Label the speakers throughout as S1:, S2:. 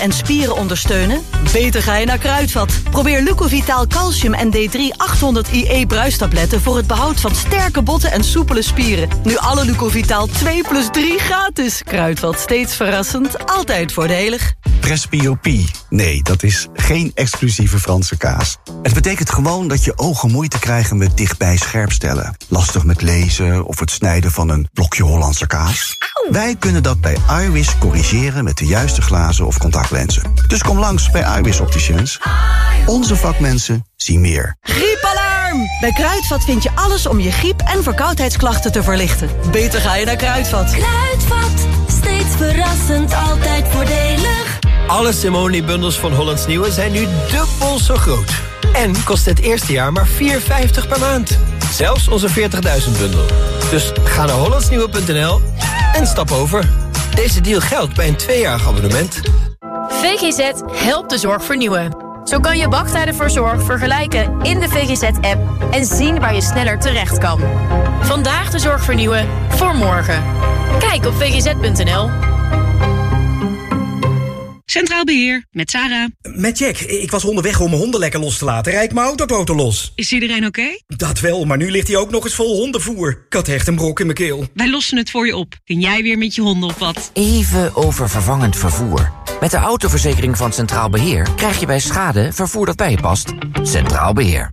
S1: en spieren ondersteunen? Beter ga je naar Kruidvat. Probeer Lucovitaal Calcium en D3 800 IE bruistabletten... voor het behoud van sterke botten en soepele spieren. Nu alle Lucovitaal 2 plus 3 gratis. Kruidvat, steeds verrassend, altijd voordelig.
S2: Presbyopie. Nee, dat is geen exclusieve Franse kaas. Het betekent gewoon dat je ogen moeite krijgen met dichtbij scherpstellen. Lastig met lezen of het snijden van een blokje Hollandse kaas. Wij kunnen dat bij iWis corrigeren met de juiste glazen of contactlenzen. Dus kom langs bij iWis Opticians. Onze vakmensen zien meer.
S1: Griepalarm! Bij Kruidvat vind je alles om je griep- en verkoudheidsklachten te verlichten. Beter ga je naar Kruidvat.
S3: Kruidvat, steeds verrassend, altijd voordelig.
S4: Alle Simone-bundels van Hollands Nieuwe zijn nu dubbel zo groot. En kost het eerste jaar maar 4,50 per maand. Zelfs onze 40.000-bundel. Dus ga naar hollandsnieuwe.nl en stap over. Deze deal geldt bij een tweejarig abonnement.
S5: VGZ helpt de zorg vernieuwen. Zo kan je wachttijden voor zorg vergelijken in de VGZ-app... en zien waar je sneller terecht kan. Vandaag de zorg vernieuwen voor morgen. Kijk op vgz.nl.
S6: Centraal Beheer, met Sarah.
S7: Met Jack. Ik was onderweg om mijn honden lekker los te laten. Rijd mijn autoboten los.
S6: Is iedereen oké?
S7: Dat wel, maar nu ligt hij ook nog eens vol hondenvoer. Ik had echt een brok in mijn keel.
S6: Wij lossen het voor je op. Kun jij weer met je honden op wat?
S8: Even over vervangend vervoer. Met de autoverzekering van Centraal Beheer krijg je bij schade vervoer dat bij je past. Centraal Beheer.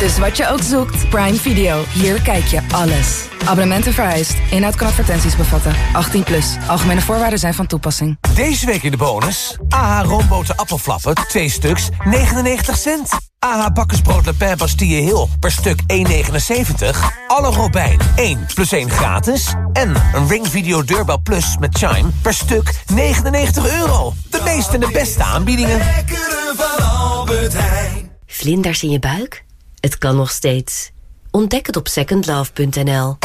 S9: Dus wat je ook zoekt, Prime Video. Hier kijk je alles. Abonnementen vereist. Inhoud kan advertenties bevatten. 18 plus. Algemene voorwaarden zijn van toepassing.
S10: Deze week in de bonus. AH roomboten appelflappen, 2 stuks, 99 cent. AH bakkersbrood Le Pen Bastille Hill per stuk 1,79. Alle Robijn 1 plus 1 gratis. En een Ring Video Deurbel Plus met Chime per stuk 99 euro. De meeste en de beste aanbiedingen.
S11: van Albert Heijn.
S12: Vlinders in je buik? Het kan nog steeds. Ontdek het op secondlove.nl.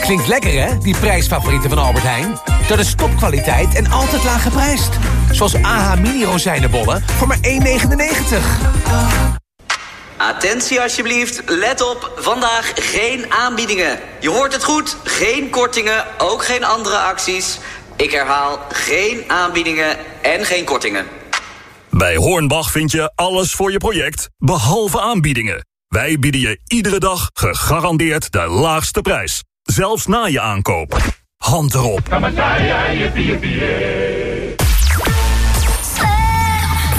S10: Klinkt lekker hè, die prijsfavorieten van Albert Heijn? Dat is topkwaliteit en altijd laag geprijsd. Zoals AH mini rozijnenbollen voor maar 1,99.
S13: Attentie alsjeblieft, let op, vandaag geen aanbiedingen. Je hoort het goed, geen kortingen, ook geen andere acties. Ik herhaal, geen aanbiedingen en geen kortingen.
S14: Bij Hornbach vind je alles voor je project, behalve aanbiedingen. Wij bieden je iedere dag gegarandeerd de laagste prijs. Zelfs na je aankoop. Hand erop.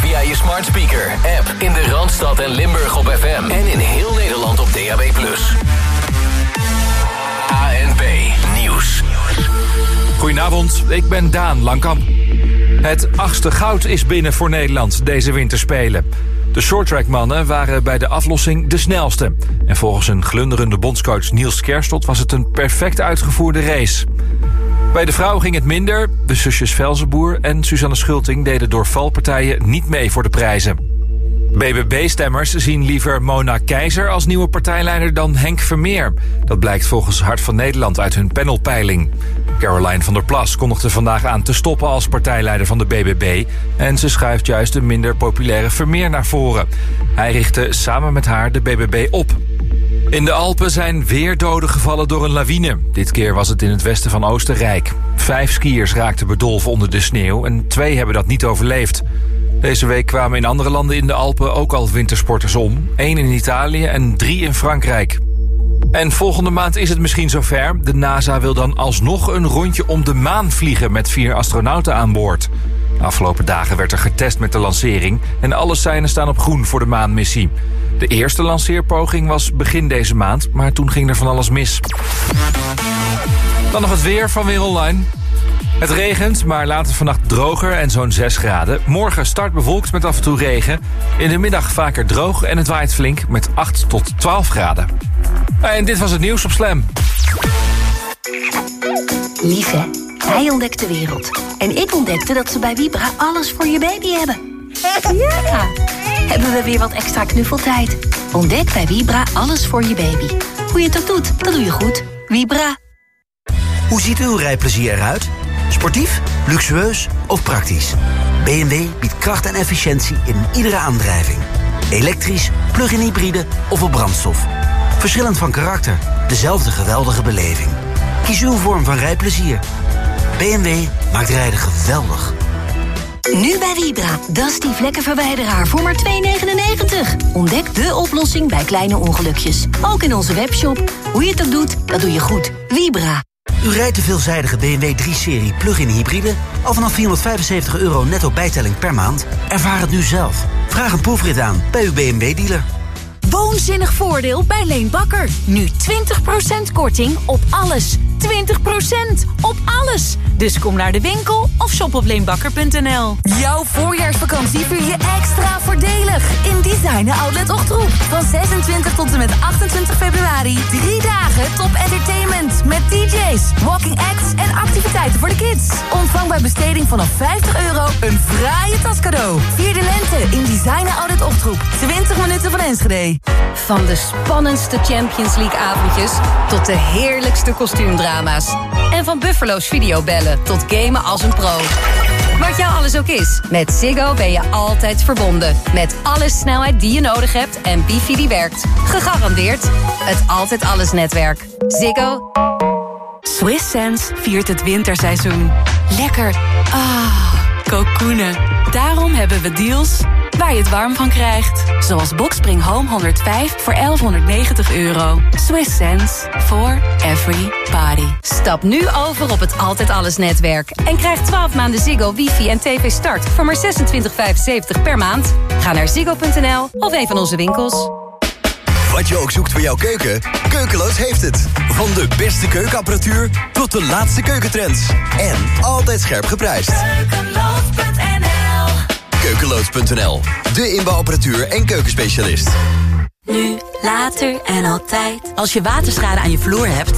S15: Via je smart speaker, app in de Randstad en Limburg op FM. En in heel Nederland op DAB+. ANP Nieuws.
S16: Goedenavond, ik ben Daan Langkamp. Het achtste goud is binnen voor Nederland deze winterspelen. De shorttrackmannen waren bij de aflossing de snelste. En volgens een glunderende bondscoach Niels Kerstot was het een perfect uitgevoerde race. Bij de vrouw ging het minder. De zusjes Velzenboer en Suzanne Schulting deden door valpartijen niet mee voor de prijzen. BBB-stemmers zien liever Mona Keizer als nieuwe partijleider dan Henk Vermeer. Dat blijkt volgens Hart van Nederland uit hun panelpeiling. Caroline van der Plas kondigde vandaag aan te stoppen als partijleider van de BBB... en ze schuift juist de minder populaire Vermeer naar voren. Hij richtte samen met haar de BBB op. In de Alpen zijn weer doden gevallen door een lawine. Dit keer was het in het westen van Oostenrijk. Vijf skiers raakten bedolven onder de sneeuw en twee hebben dat niet overleefd. Deze week kwamen in andere landen in de Alpen ook al wintersporters om. Eén in Italië en drie in Frankrijk. En volgende maand is het misschien zover. De NASA wil dan alsnog een rondje om de maan vliegen met vier astronauten aan boord. Afgelopen dagen werd er getest met de lancering en alle seinen staan op groen voor de maanmissie. De eerste lanceerpoging was begin deze maand, maar toen ging er van alles mis. Dan nog het weer van Weer Online. Het regent, maar later vannacht droger en zo'n 6 graden. Morgen start bewolkt met af en toe regen. In de middag vaker droog en het waait flink met 8 tot 12 graden. En dit was het nieuws op Slam.
S17: Lieve, hij ontdekt de wereld. En ik ontdekte dat ze bij Vibra alles voor je baby hebben. Ja! Hebben we weer wat extra knuffeltijd? Ontdek bij Vibra alles voor je baby. Hoe je het ook doet, dat doe je goed. Vibra.
S18: Hoe ziet uw rijplezier eruit? Sportief, luxueus of praktisch? BMW biedt kracht en efficiëntie in iedere aandrijving. Elektrisch, plug-in hybride of op brandstof. Verschillend van karakter, dezelfde geweldige beleving. Kies uw vorm van rijplezier. BMW maakt rijden geweldig.
S17: Nu bij Vibra, Dusty vlekkenverwijderaar voor maar 2,99. Ontdek de oplossing bij kleine ongelukjes. Ook in onze webshop. Hoe je het ook doet, dat doe je goed. Vibra.
S18: U rijdt de veelzijdige BMW 3-serie plug-in hybride... al vanaf 475 euro netto bijtelling per maand? Ervaar het nu zelf. Vraag een proefrit aan bij uw BMW-dealer.
S19: Woonzinnig voordeel bij Leen Bakker. Nu 20% korting op alles. 20% op alles. Dus kom naar de winkel of shop op leenbakker.nl.
S20: Jouw voorjaarsvakantie vier je extra voordelig in Designer Outlet Ochtroep. Van 26 tot en met 28 februari. Drie dagen top entertainment met DJ's, walking acts en activiteiten voor de kids. Ontvang bij besteding vanaf 50 euro een fraaie tascadeau. Vier de lente in Designer Outlet Ochtroep. 20 minuten van Enschede.
S21: Van de spannendste Champions League avondjes tot de heerlijkste En van Buffalo's videobellen tot gamen als een pro. Wat jou alles ook is, met Ziggo ben je altijd verbonden. Met alle snelheid die je nodig hebt en wifi die werkt. Gegarandeerd het Altijd Alles netwerk. Ziggo.
S9: Swiss Sense viert het winterseizoen. Lekker. Ah, kokoenen. Daarom hebben we deals waar je het warm van krijgt. Zoals Boxspring Home 105 voor 1190 euro. Swiss sense for every body.
S21: Stap nu over op het Altijd Alles netwerk. En krijg 12 maanden Ziggo, wifi en tv start voor maar 26,75 per maand. Ga naar ziggo.nl of een van onze winkels.
S22: Wat je ook zoekt voor jouw keuken, Keukeloos heeft het. Van de beste keukenapparatuur tot de laatste keukentrends. En altijd scherp geprijsd.
S3: Keukeloos.nl
S22: Keukeloos.nl, de inbouwapparatuur en keukenspecialist.
S17: Nu, later en altijd. Als je waterschade aan je vloer hebt...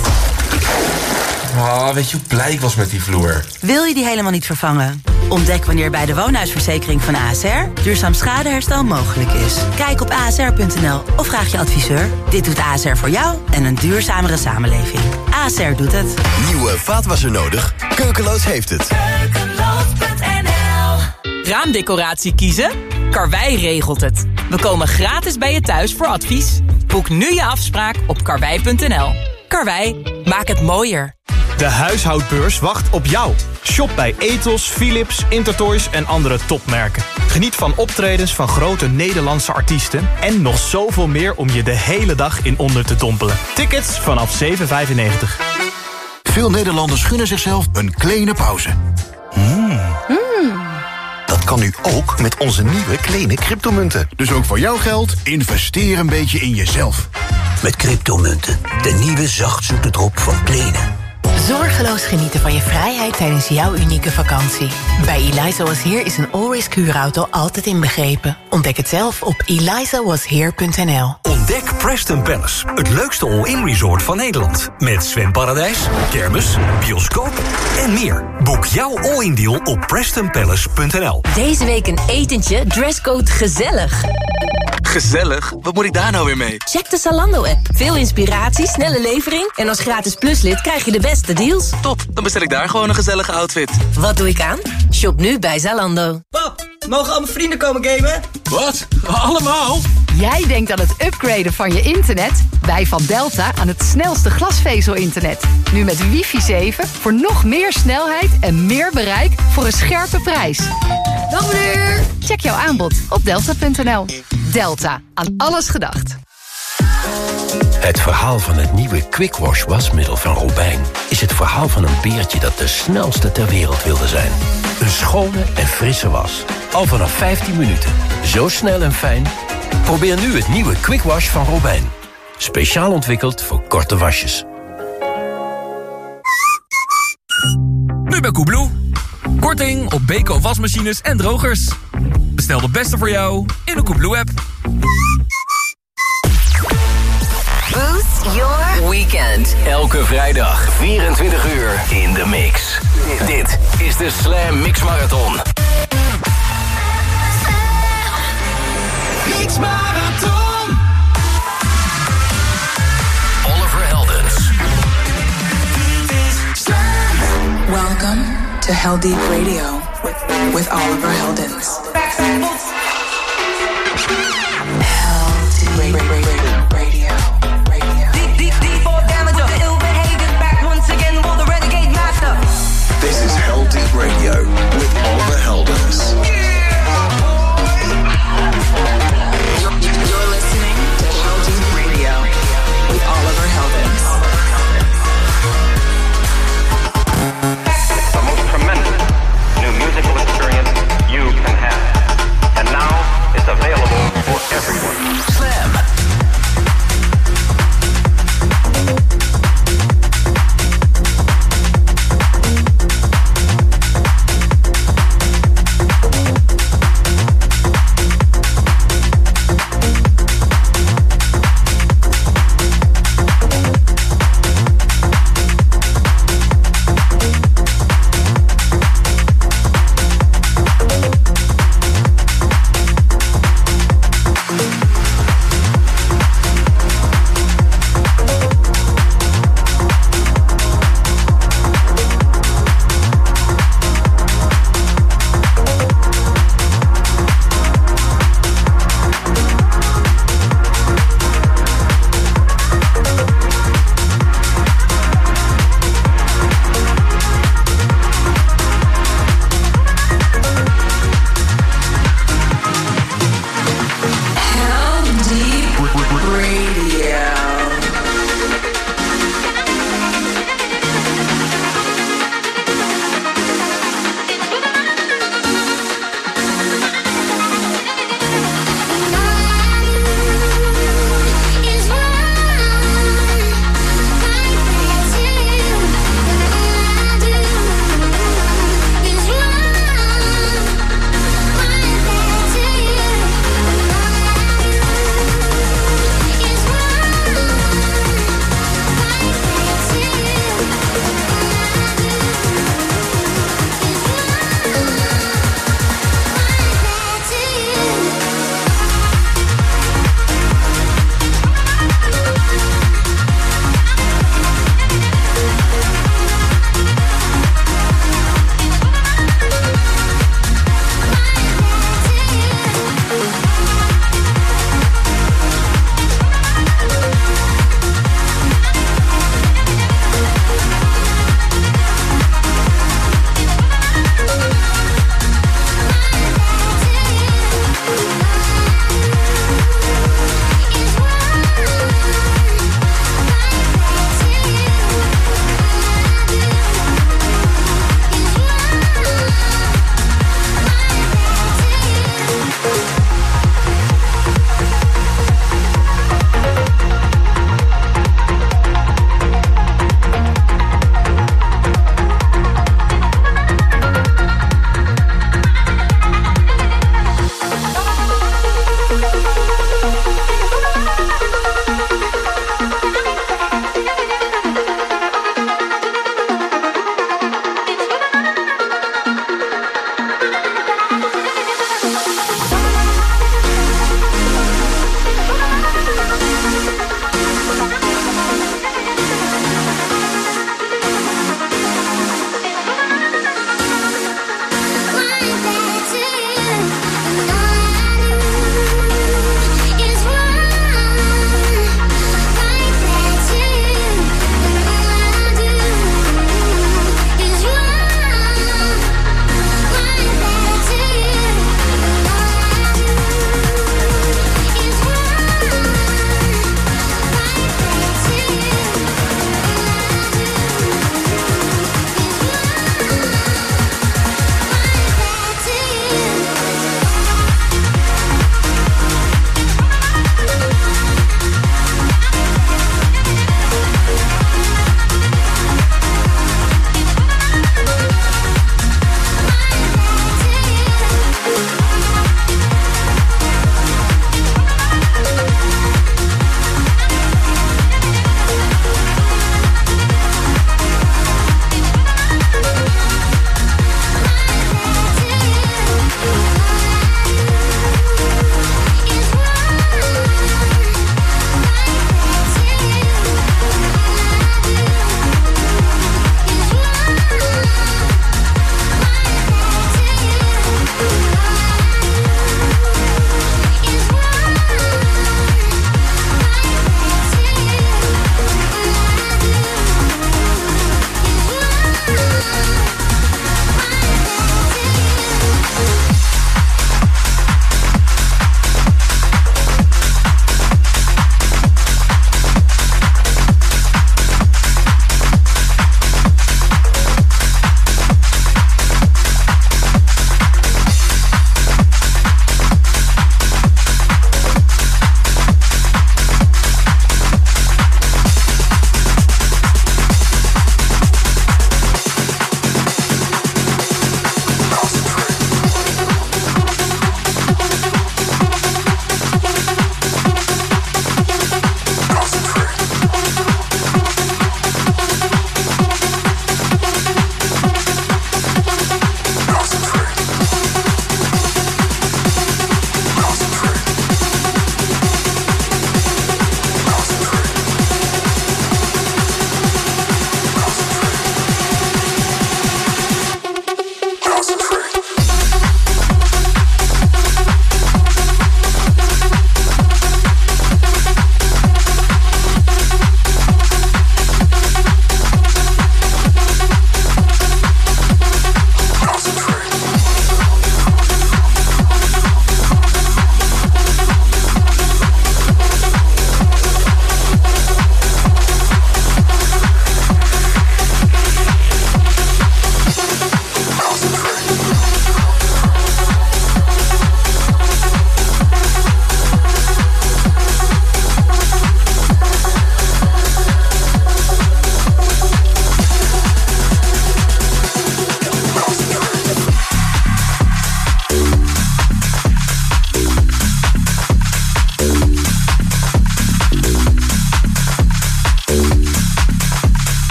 S23: Ah, weet je hoe blij ik was met die vloer?
S17: Wil je die helemaal niet vervangen? Ontdek wanneer bij de woonhuisverzekering van ASR duurzaam schadeherstel mogelijk is. Kijk op asr.nl of vraag je adviseur. Dit doet ASR voor jou en een duurzamere samenleving. ASR doet het.
S22: Nieuwe vaatwasser nodig? Keukeloos heeft het.
S24: Raamdecoratie kiezen? Karwei regelt het. We komen gratis bij je thuis voor advies. Boek nu je afspraak op karwei.nl. Karwei, maak het mooier.
S25: De huishoudbeurs wacht op jou. Shop bij Ethos, Philips, Intertoys en andere topmerken. Geniet van optredens van grote Nederlandse artiesten... en nog zoveel meer om je de hele dag in onder te dompelen. Tickets vanaf 7,95.
S26: Veel Nederlanders gunnen zichzelf een kleine pauze.
S27: Dat kan nu ook met onze nieuwe kleine cryptomunten.
S26: Dus ook voor jouw geld, investeer een beetje in jezelf.
S27: Met cryptomunten, de nieuwe zachtzoete drop van Kleene.
S28: Zorgeloos genieten van je vrijheid tijdens jouw unieke vakantie. Bij Eliza Was Here is een all-risk huurauto altijd inbegrepen. Ontdek het zelf op elizawasheer.nl.
S29: Ontdek Preston Palace, het leukste all-in resort van Nederland. Met zwemparadijs, kermis, bioscoop en meer. Boek jouw all-in deal op prestonpalace.nl.
S21: Deze week een etentje, dresscode gezellig.
S30: Gezellig? Wat moet ik daar nou weer mee?
S21: Check de Zalando-app. Veel inspiratie, snelle levering... en als gratis pluslid krijg je de beste deals.
S30: Top, dan bestel ik daar gewoon een gezellige outfit.
S21: Wat doe ik aan? Shop nu bij Zalando.
S7: Pap, mogen al mijn vrienden komen gamen?
S30: Wat? Allemaal?
S31: Jij denkt aan het upgraden van je internet? Wij van Delta aan het snelste glasvezel-internet. Nu met wifi 7 voor nog meer snelheid en meer bereik voor een scherpe prijs. Dag meneer! Check jouw aanbod op delta.nl. Delta, aan alles gedacht.
S32: Het verhaal van het nieuwe Quick Wash wasmiddel van Robijn... is het verhaal van een beertje dat de snelste ter wereld wilde zijn. Een schone en frisse was. Al vanaf 15 minuten. Zo snel en fijn. Probeer nu het nieuwe Quick Wash van Robijn. Speciaal ontwikkeld voor korte wasjes.
S16: Nu bij Koebloe. Korting op Beko wasmachines en drogers. Bestel de beste voor jou in de Koebloe-app.
S15: Your weekend. Elke vrijdag 24 uur in de mix. Dit is de Slam Mix Marathon.
S11: Mix Marathon.
S15: Oliver Heldens.
S33: Welcome to Hell Deep Radio with, Oliver Heldens.
S34: Hell Deep Radio. Radio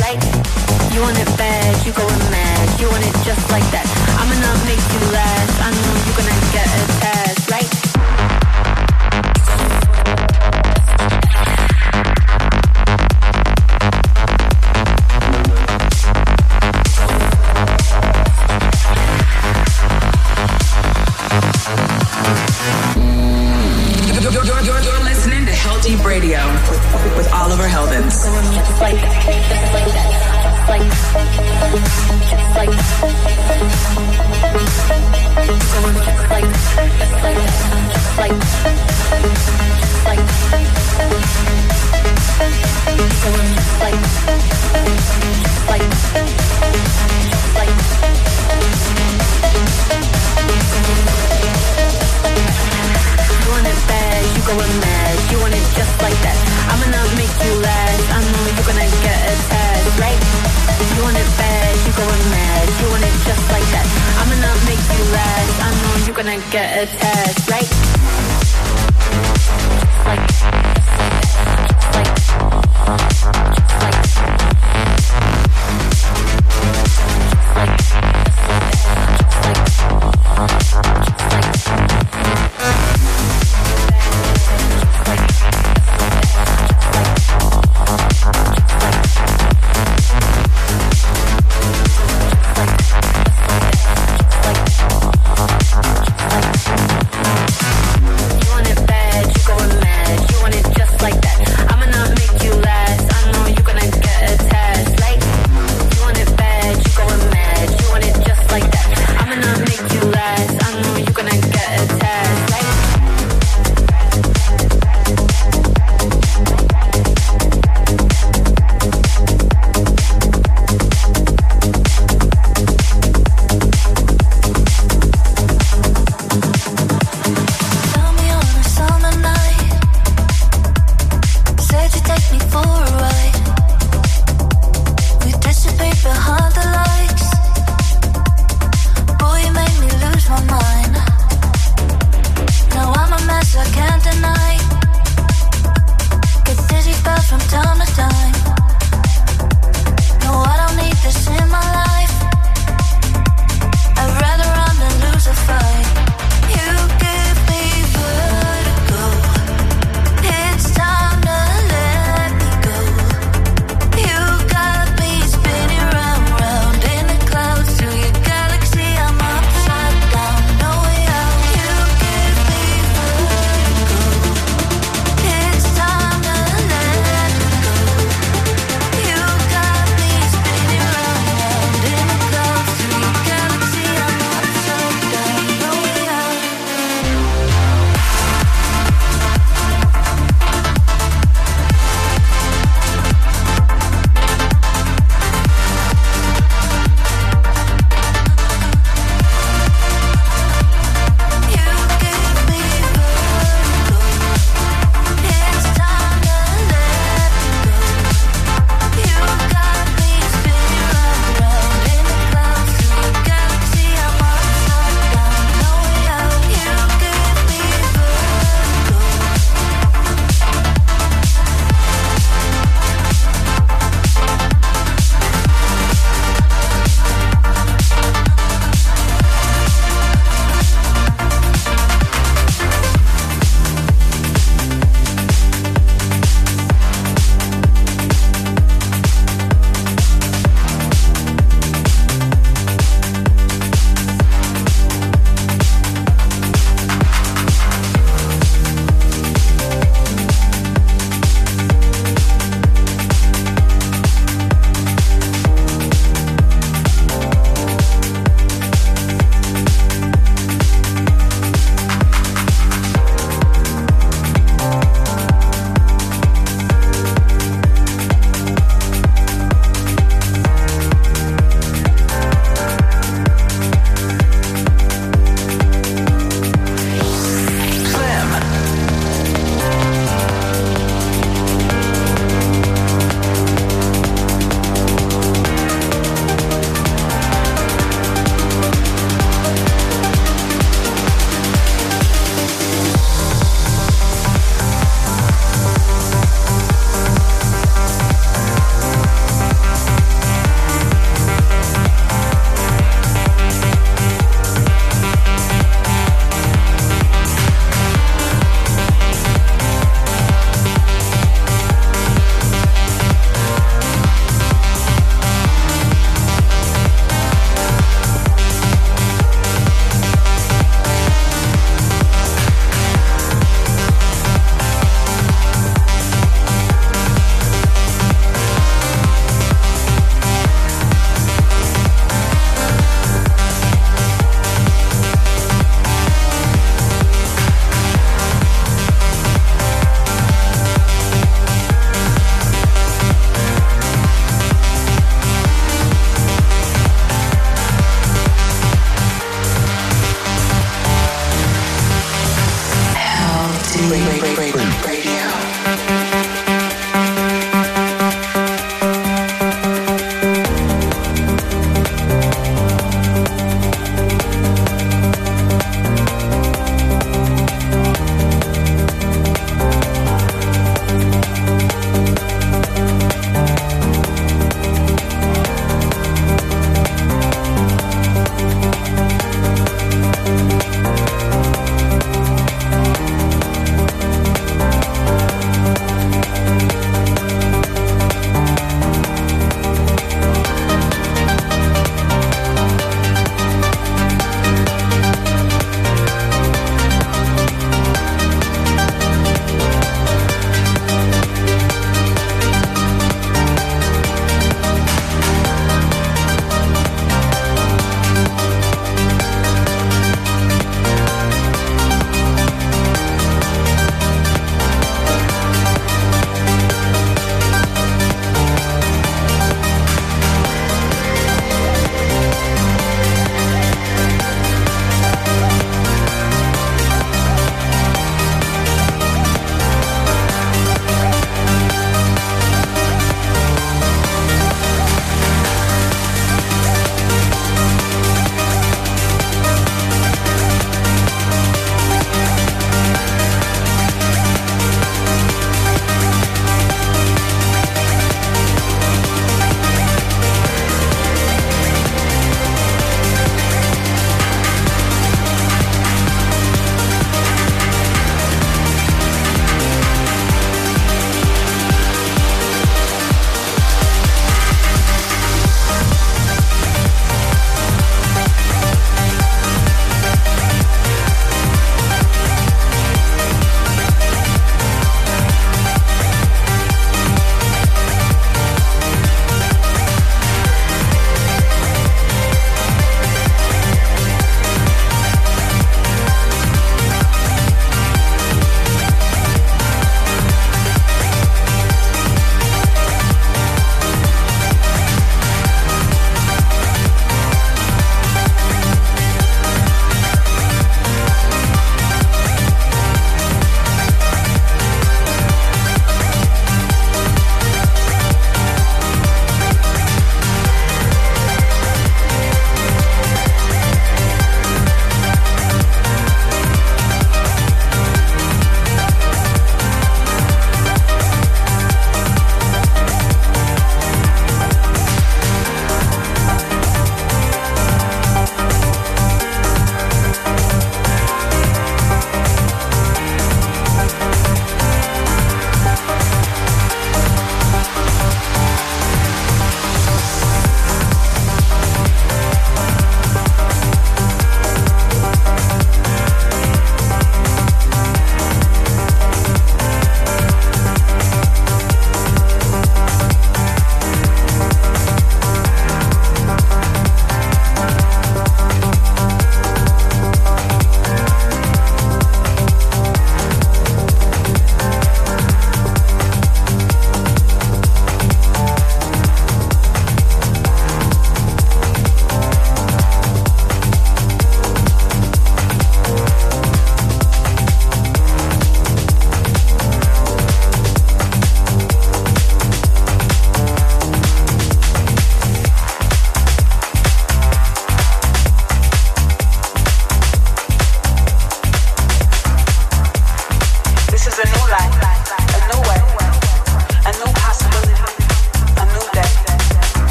S35: Like you want it bad, you going mad. You want it just like that. I'ma not make you
S34: laugh.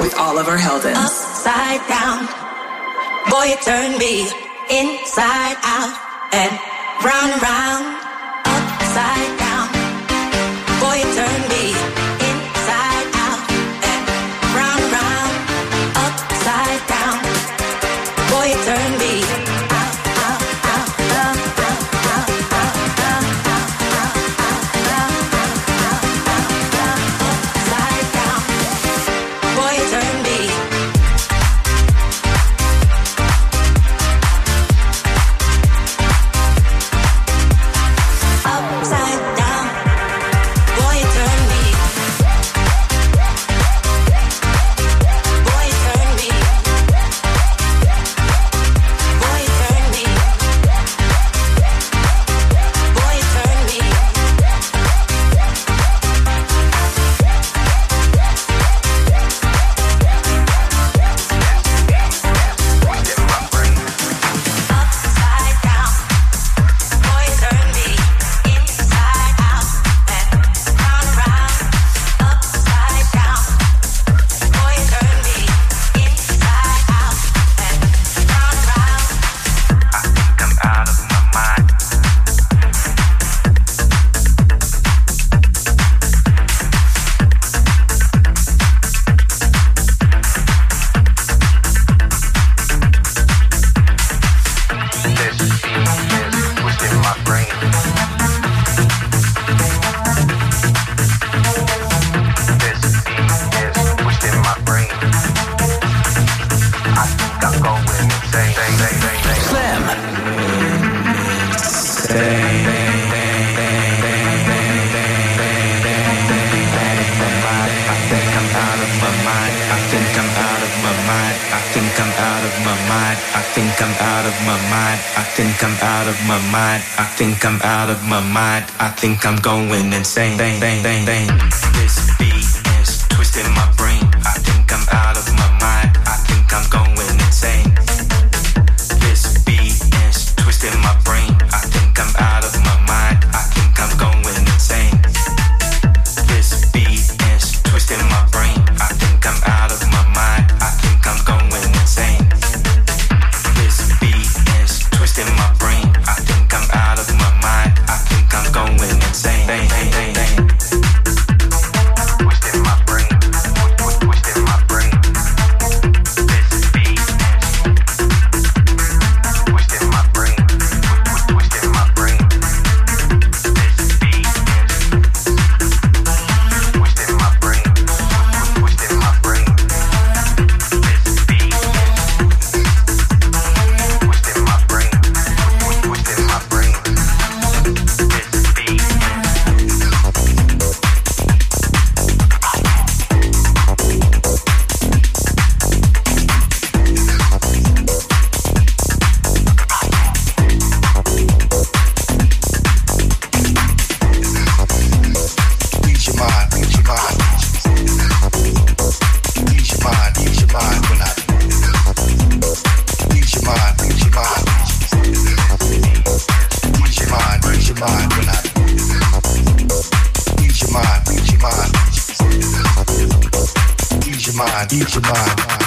S34: with Oliver Heldens.
S3: Upside down, boy, you turn me inside out and round and round. Upside
S36: I think I'm out of my mind. I think I'm going insane. Bang, bang, bang,
S26: eat your mind.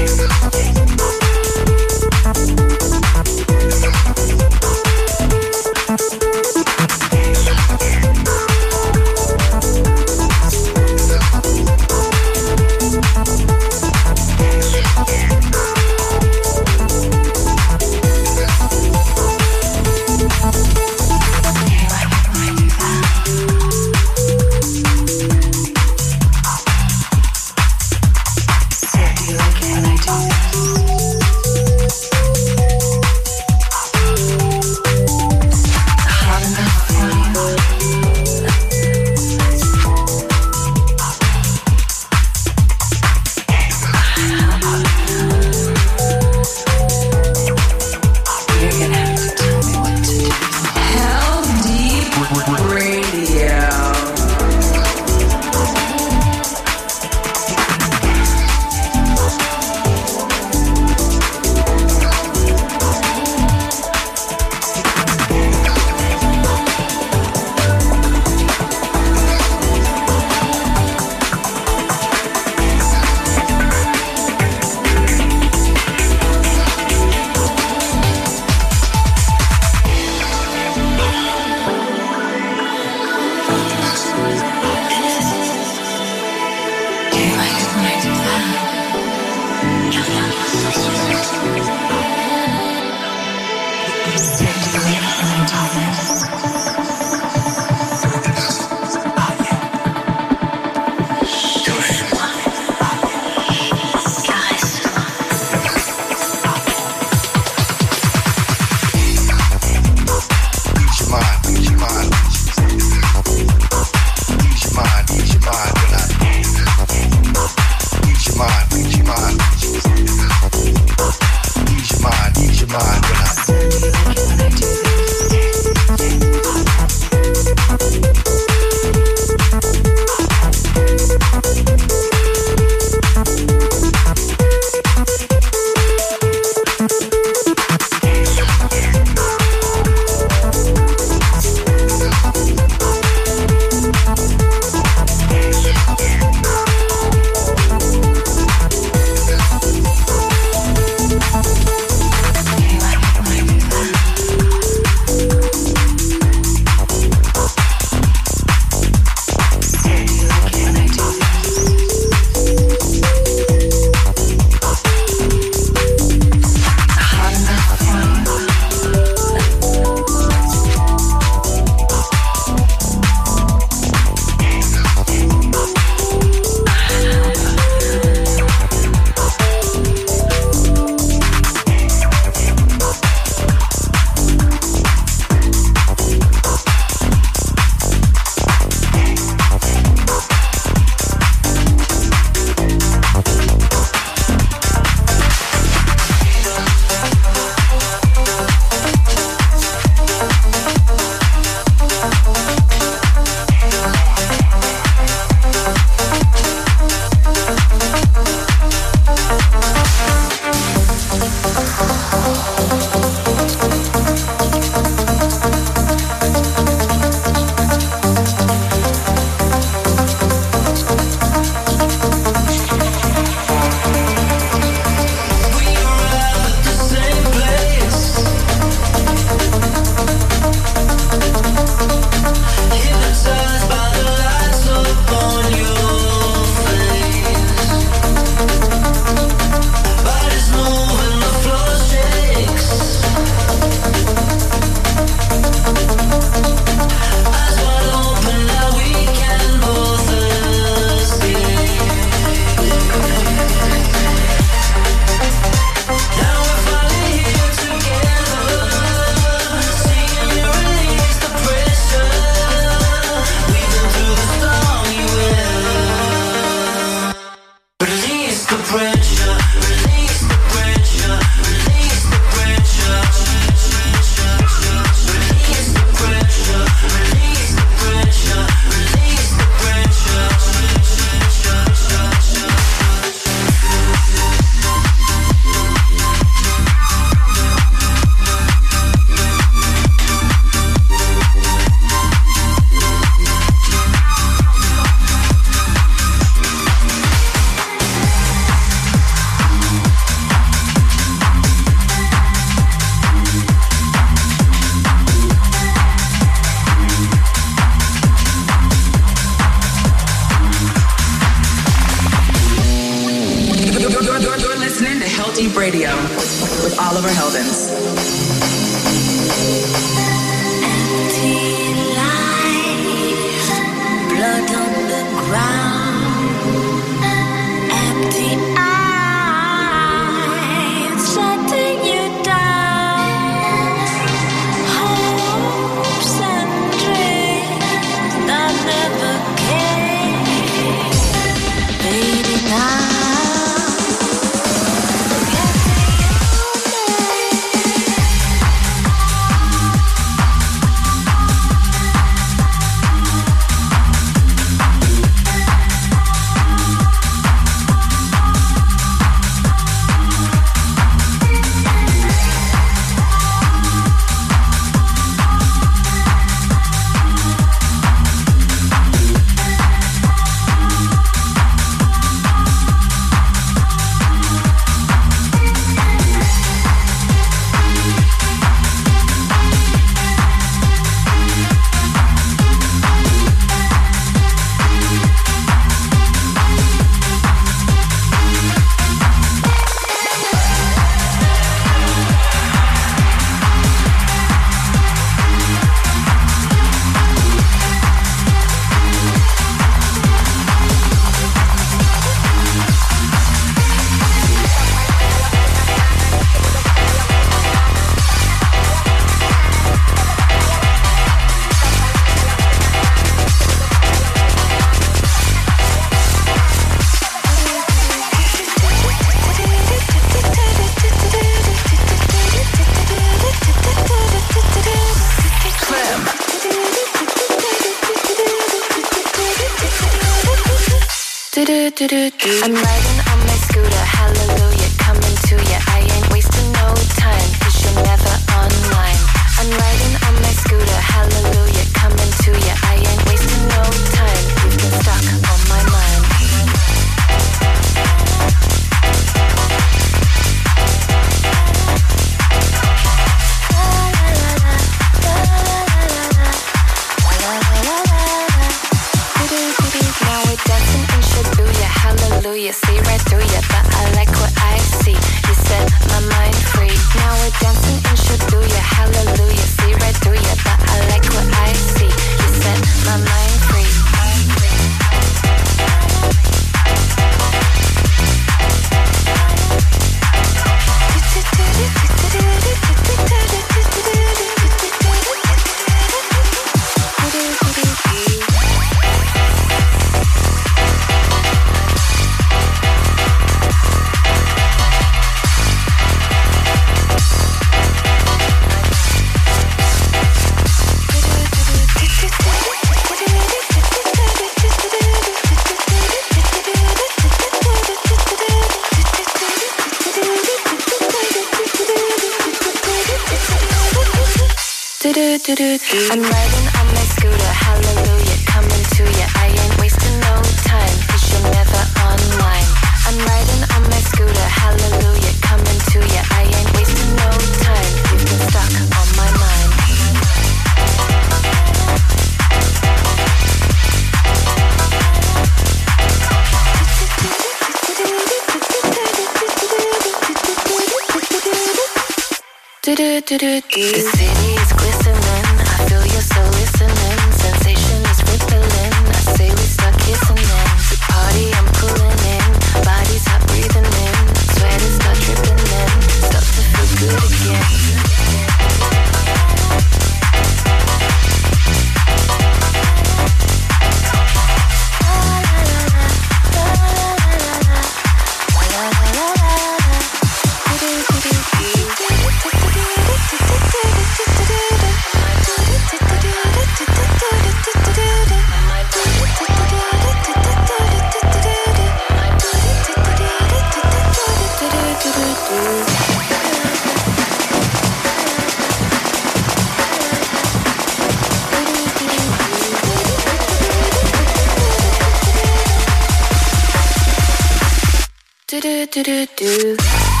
S37: Do do do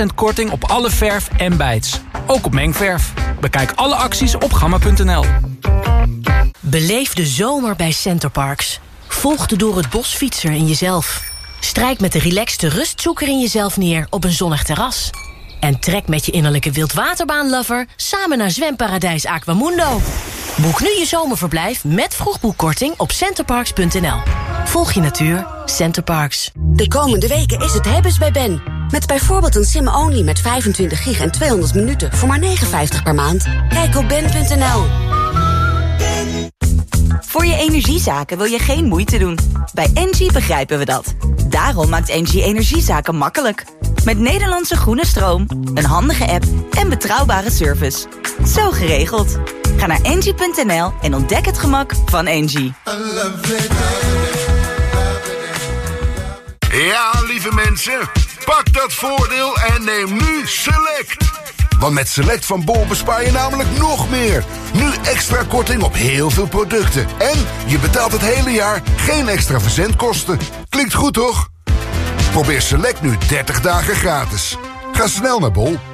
S25: 30% korting op alle verf en bijts. Ook op mengverf. Bekijk alle acties op gamma.nl.
S38: Beleef de zomer bij Centerparks. Volg de door het bos fietser in jezelf. Strijk met de relaxte rustzoeker in jezelf neer op een zonnig terras. En trek met je innerlijke wildwaterbaanlover samen naar zwemparadijs Aquamundo. Boek nu je zomerverblijf met vroegboekkorting op centerparks.nl. Volg je natuur, Centerparks.
S39: De komende weken is het hebben's bij Ben. Met bijvoorbeeld een sim-only met 25 gig en 200 minuten voor maar 59 per maand. Kijk op ben.nl.
S40: Voor je energiezaken wil je geen moeite doen. Bij Engie begrijpen we dat. Daarom maakt Engie energiezaken makkelijk. Met Nederlandse groene stroom, een handige app en betrouwbare service. Zo geregeld. Ga naar engie.nl en ontdek het gemak van Engie.
S41: Ja, lieve mensen, pak dat voordeel en neem nu Select. Want met Select van Bol bespaar je namelijk nog meer. Nu extra korting op heel veel producten. En je betaalt het hele jaar geen extra verzendkosten. Klinkt goed, toch? Probeer Select nu 30 dagen gratis. Ga snel naar Bol.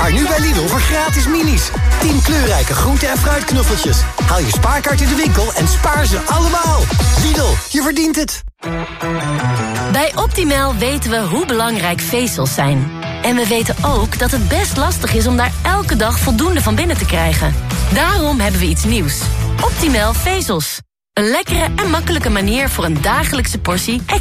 S10: Spaar nu bij Lidl voor gratis minis. 10 kleurrijke groente- en fruitknuffeltjes. Haal je spaarkaart in de winkel en spaar ze allemaal. Lidl, je verdient het.
S42: Bij Optimal weten we hoe belangrijk vezels zijn. En we weten ook dat het best lastig is om daar elke dag voldoende van binnen te krijgen. Daarom hebben we iets nieuws. Optimal vezels. Een lekkere en makkelijke manier voor een dagelijkse portie